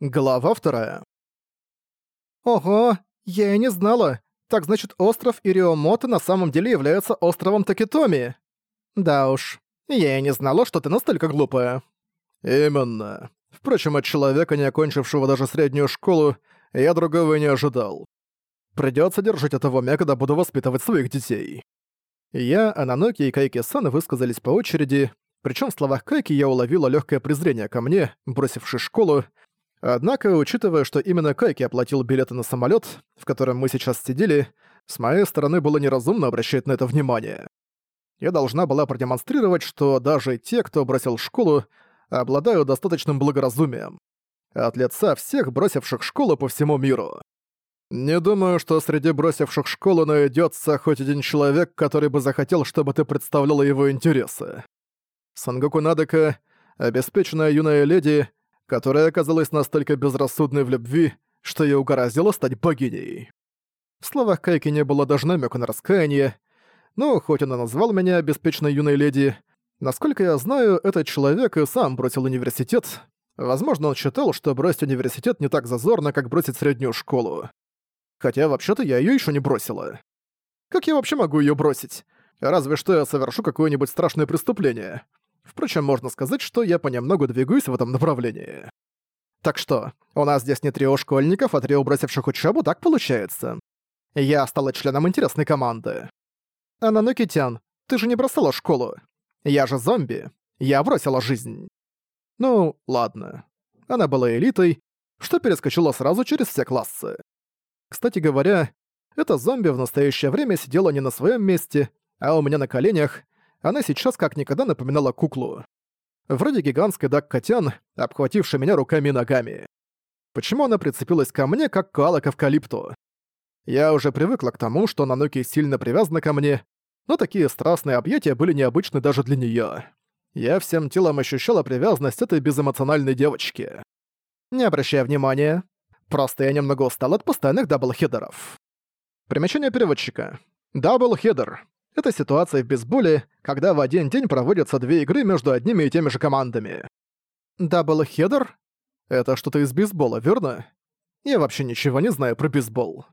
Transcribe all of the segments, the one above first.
Глава вторая. Ого, я и не знала. Так значит, остров Ириомота на самом деле является островом Такитоми. Да уж, я и не знала, что ты настолько глупая. Именно. Впрочем, от человека, не окончившего даже среднюю школу, я другого и не ожидал. Придётся держать это в когда буду воспитывать своих детей. Я, Ананоки и Кайки-сан высказались по очереди, причём в словах Кайки я уловила лёгкое презрение ко мне, бросившей школу, Однако, учитывая, что именно Кайки оплатил билеты на самолет, в котором мы сейчас сидели, с моей стороны было неразумно обращать на это внимание. Я должна была продемонстрировать, что даже те, кто бросил школу, обладают достаточным благоразумием. От лица всех бросивших школу по всему миру. Не думаю, что среди бросивших школу найдется хоть один человек, который бы захотел, чтобы ты представляла его интересы. Сангоку Надека, обеспеченная юная леди, которая оказалась настолько безрассудной в любви, что ей угораздило стать богиней. В словах Кайки не было даже намека на раскаяние, но хоть он и назвал меня обеспеченной юной леди, насколько я знаю, этот человек и сам бросил университет. Возможно, он считал, что бросить университет не так зазорно, как бросить среднюю школу. Хотя вообще-то я ее еще не бросила. Как я вообще могу ее бросить? Разве что я совершу какое-нибудь страшное преступление. Впрочем, можно сказать, что я понемногу двигаюсь в этом направлении. Так что, у нас здесь не трио школьников, а трио бросивших учебу, так получается? Я стала членом интересной команды. Ананокитян, ты же не бросала школу. Я же зомби. Я бросила жизнь. Ну, ладно. Она была элитой, что перескочила сразу через все классы. Кстати говоря, эта зомби в настоящее время сидела не на своем месте, а у меня на коленях, она сейчас как никогда напоминала куклу. Вроде гигантской дак-котян, обхватившей меня руками и ногами. Почему она прицепилась ко мне, как коала к эвкалипту? Я уже привыкла к тому, что Наноки сильно привязана ко мне, но такие страстные объятия были необычны даже для неё. Я всем телом ощущала привязанность этой безэмоциональной девочки. Не обращая внимания. Просто я немного устал от постоянных даблхедеров. Примечание переводчика. Даблхедер это ситуация в бейсболе, когда в один день проводятся две игры между одними и теми же командами. Даблхедер? Это что-то из бейсбола, верно? Я вообще ничего не знаю про бейсбол.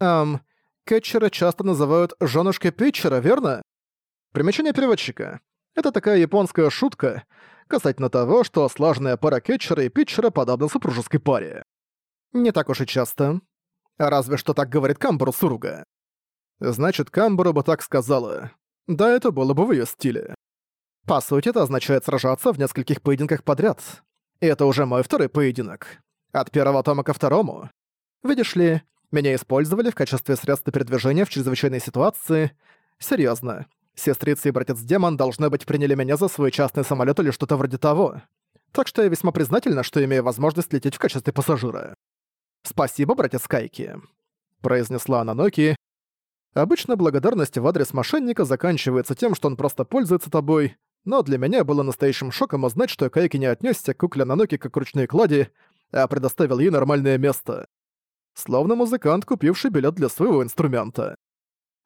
Эм, кетчера часто называют «жёнушкой питчера», верно? Примечание переводчика. Это такая японская шутка касательно того, что слаженная пара кетчера и питчера подобна супружеской паре. Не так уж и часто. Разве что так говорит Камбару Суруга. Значит, Камбара бы так сказала. Да, это было бы в её стиле. По сути, это означает сражаться в нескольких поединках подряд. И это уже мой второй поединок. От первого тома ко второму. Видишь ли, меня использовали в качестве средства передвижения в чрезвычайной ситуации. Серьёзно. Сестрица и братец-демон должны быть приняли меня за свой частный самолёт или что-то вроде того. Так что я весьма признательна, что имею возможность лететь в качестве пассажира. «Спасибо, братец Кайки», — произнесла Ананоки, Обычно благодарность в адрес мошенника заканчивается тем, что он просто пользуется тобой, но для меня было настоящим шоком узнать, что Кайки не отнесся к кукле на ноги как к ручной клади, а предоставил ей нормальное место. Словно музыкант, купивший билет для своего инструмента.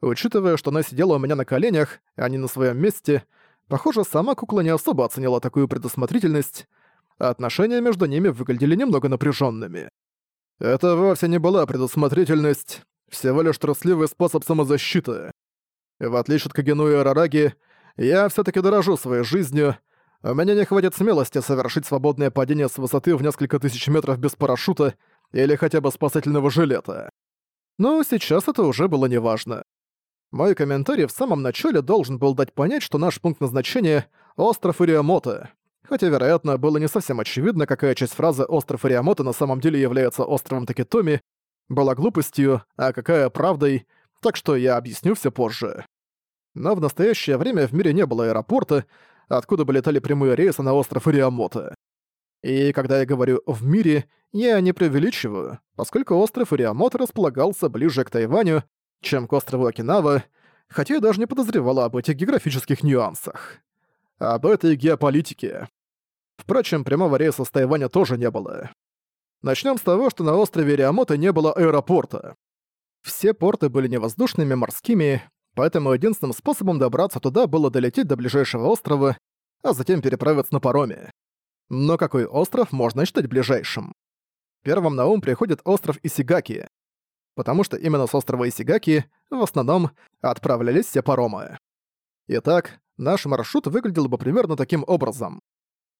Учитывая, что она сидела у меня на коленях, а не на своем месте, похоже, сама кукла не особо оценила такую предусмотрительность, а отношения между ними выглядели немного напряженными. Это вовсе не была предусмотрительность, всего лишь трусливый способ самозащиты. В отличие от Кагену и Арараги, я все таки дорожу своей жизнью. У меня не хватит смелости совершить свободное падение с высоты в несколько тысяч метров без парашюта или хотя бы спасательного жилета. Но сейчас это уже было неважно. Мой комментарий в самом начале должен был дать понять, что наш пункт назначения — остров Ириамото. Хотя, вероятно, было не совсем очевидно, какая часть фразы «остров Ириамото» на самом деле является островом Такитоми, была глупостью, а какая правдой, так что я объясню все позже. Но в настоящее время в мире не было аэропорта, откуда бы летали прямые рейсы на остров Ириамота. И когда я говорю «в мире», я не преувеличиваю, поскольку остров Ириамота располагался ближе к Тайваню, чем к острову Окинава, хотя я даже не подозревала об этих географических нюансах. Об этой геополитике. Впрочем, прямого рейса с Тайваня тоже не было. Начнем с того, что на острове Риамото не было аэропорта. Все порты были не воздушными, а морскими, поэтому единственным способом добраться туда было долететь до ближайшего острова, а затем переправиться на пароме. Но какой остров можно считать ближайшим? первым на ум приходит остров Исигаки, потому что именно с острова Исигаки в основном отправлялись все паромы. Итак, наш маршрут выглядел бы примерно таким образом.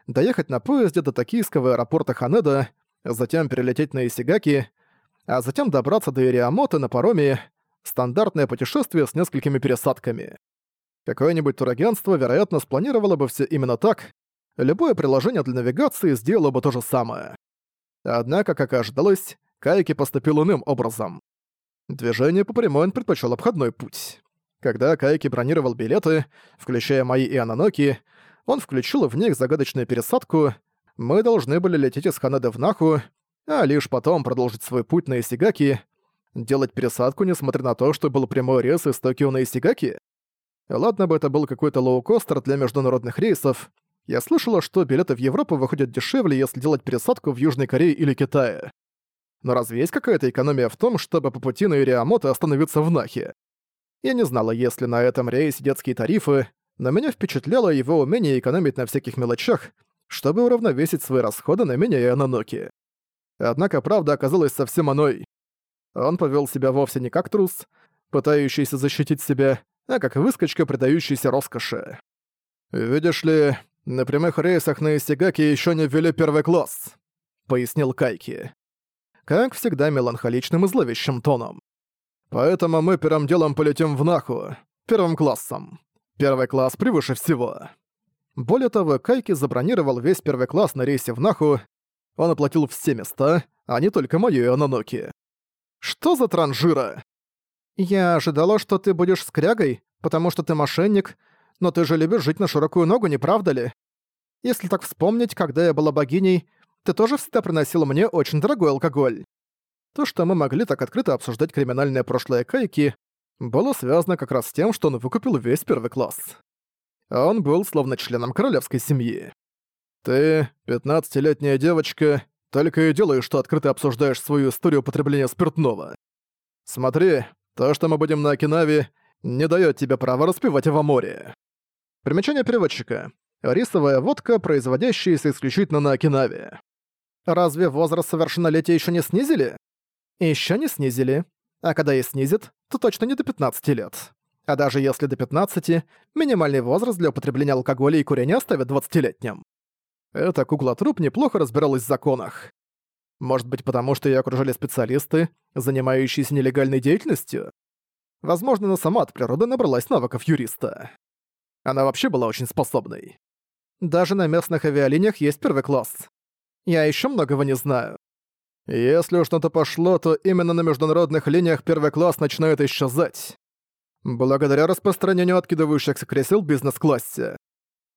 Доехать на поезде до токийского аэропорта Ханеда, затем перелететь на Исигаки, а затем добраться до Ириамота на пароме стандартное путешествие с несколькими пересадками. Какое-нибудь турагентство, вероятно, спланировало бы все именно так, любое приложение для навигации сделало бы то же самое. Однако, как и ожидалось, Кайки поступил иным образом. Движение по прямой он предпочел обходной путь. Когда Кайки бронировал билеты, включая мои и Ананоки, он включил в них загадочную пересадку, мы должны были лететь из Ханеды в Наху, а лишь потом продолжить свой путь на Исигаки, делать пересадку, несмотря на то, что был прямой рейс из Токио на Исигаки. Ладно бы это был какой-то лоукостер для международных рейсов, я слышала, что билеты в Европу выходят дешевле, если делать пересадку в Южной Корее или Китае. Но разве есть какая-то экономия в том, чтобы по пути на Ириамото остановиться в Нахе? Я не знала, есть ли на этом рейсе детские тарифы, но меня впечатляло его умение экономить на всяких мелочах, чтобы уравновесить свои расходы на меня и Ананоки. Однако правда оказалась совсем иной. Он повел себя вовсе не как трус, пытающийся защитить себя, а как выскочка, предающийся роскоши. «Видишь ли, на прямых рейсах на Исигаки еще не ввели первый класс», — пояснил Кайки. Как всегда меланхоличным и зловещим тоном. «Поэтому мы первым делом полетим в Наху, первым классом. Первый класс превыше всего». Более того, Кайки забронировал весь первый класс на рейсе в Наху, он оплатил все места, а не только мою и Ананоки. Что за транжира? Я ожидала, что ты будешь скрягой, потому что ты мошенник, но ты же любишь жить на широкую ногу, не правда ли? Если так вспомнить, когда я была богиней, ты тоже всегда приносила мне очень дорогой алкоголь. То, что мы могли так открыто обсуждать криминальное прошлое Кайки, было связано как раз с тем, что он выкупил весь первый класс. Он был словно членом королевской семьи. Ты, пятнадцатилетняя девочка, только и делаешь, что открыто обсуждаешь свою историю употребления спиртного. Смотри, то, что мы будем на Окинаве, не дает тебе права распивать его море. Примечание переводчика. Рисовая водка, производящаяся исключительно на Окинаве. Разве возраст совершеннолетия еще не снизили? Еще не снизили. А когда и снизит, то точно не до 15 лет. А даже если до 15, минимальный возраст для употребления алкоголя и курения оставят 20-летним. Эта кукла-труп неплохо разбиралась в законах. Может быть, потому что ее окружали специалисты, занимающиеся нелегальной деятельностью? Возможно, она сама от природы набралась навыков юриста. Она вообще была очень способной. Даже на местных авиалиниях есть первый класс. Я еще многого не знаю. Если уж что-то пошло, то именно на международных линиях первый класс начинает исчезать. Благодаря распространению откидывающихся кресел бизнес-классе.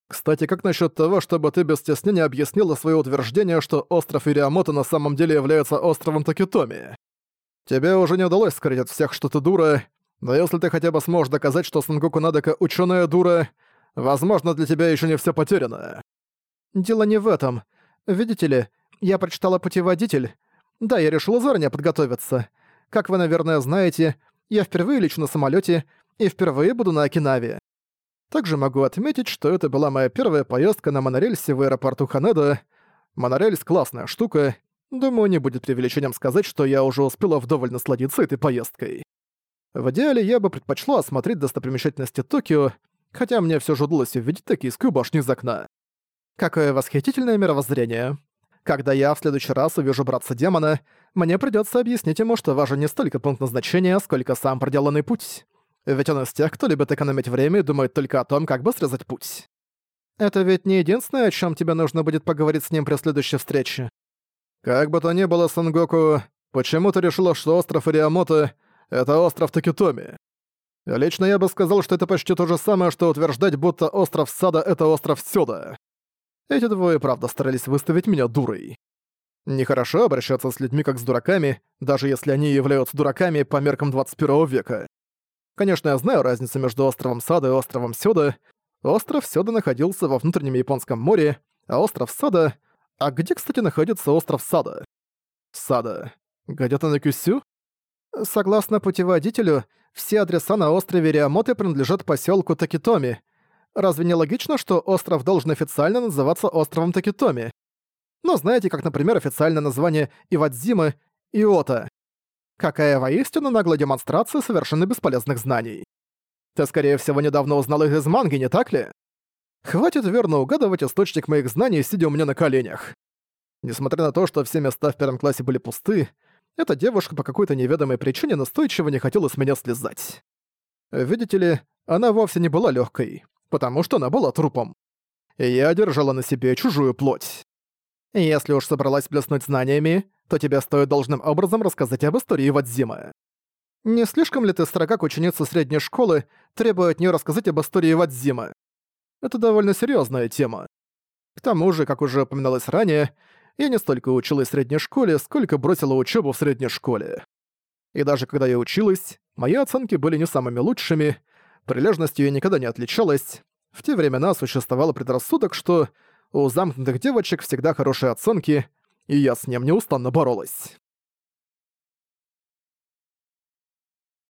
Кстати, как насчет того, чтобы ты без стеснения объяснила свое утверждение, что остров Ириамото на самом деле является островом Такитоми? Тебе уже не удалось скрыть от всех, что ты дура, но если ты хотя бы сможешь доказать, что Сангоку Надека ученая дура, возможно, для тебя еще не все потеряно. Дело не в этом. Видите ли, я прочитала путеводитель. Да, я решила заранее подготовиться. Как вы, наверное, знаете, я впервые лечу на самолете и впервые буду на Окинаве. Также могу отметить, что это была моя первая поездка на монорельсе в аэропорту Ханеда. Монорельс — классная штука. Думаю, не будет преувеличением сказать, что я уже успела вдоволь насладиться этой поездкой. В идеале я бы предпочла осмотреть достопримечательности Токио, хотя мне все же удалось увидеть токийскую башню из окна. Какое восхитительное мировоззрение. Когда я в следующий раз увижу братца-демона, мне придется объяснить ему, что важен не столько пункт назначения, сколько сам проделанный путь. Ведь он из тех, кто любит экономить время и думает только о том, как бы срезать путь. Это ведь не единственное, о чем тебе нужно будет поговорить с ним при следующей встрече. Как бы то ни было, Сангоку, почему ты решила, что остров Ириамото — это остров Такитоми? Лично я бы сказал, что это почти то же самое, что утверждать, будто остров Сада — это остров Сёда. Эти двое, правда, старались выставить меня дурой. Нехорошо обращаться с людьми как с дураками, даже если они являются дураками по меркам 21 века. Конечно, я знаю разницу между островом Сада и островом Сёда. Остров Сёда находился во внутреннем Японском море, а остров Сада... А где, кстати, находится остров Сада? Сада. Где-то на Кюсю? Согласно путеводителю, все адреса на острове Риамоте принадлежат поселку Такитоми. Разве не логично, что остров должен официально называться островом Такитоми? но знаете, как, например, официальное название Ивадзимы — Иота. Какая воистину наглая демонстрация совершенно бесполезных знаний. Ты, скорее всего, недавно узнал их из манги, не так ли? Хватит верно угадывать источник моих знаний, сидя у меня на коленях. Несмотря на то, что все места в первом классе были пусты, эта девушка по какой-то неведомой причине настойчиво не хотела с меня слезать. Видите ли, она вовсе не была легкой, потому что она была трупом. Я держала на себе чужую плоть. Если уж собралась блеснуть знаниями, то тебе стоит должным образом рассказать об истории Вадзимы. Не слишком ли ты строга к ученице средней школы, требуя от нее рассказать об истории Вадзимы? Это довольно серьезная тема. К тому же, как уже упоминалось ранее, я не столько училась в средней школе, сколько бросила учебу в средней школе. И даже когда я училась, мои оценки были не самыми лучшими, прилежностью я никогда не отличалась. В те времена существовал предрассудок, что у замкнутых девочек всегда хорошие оценки, и я с ним неустанно боролась.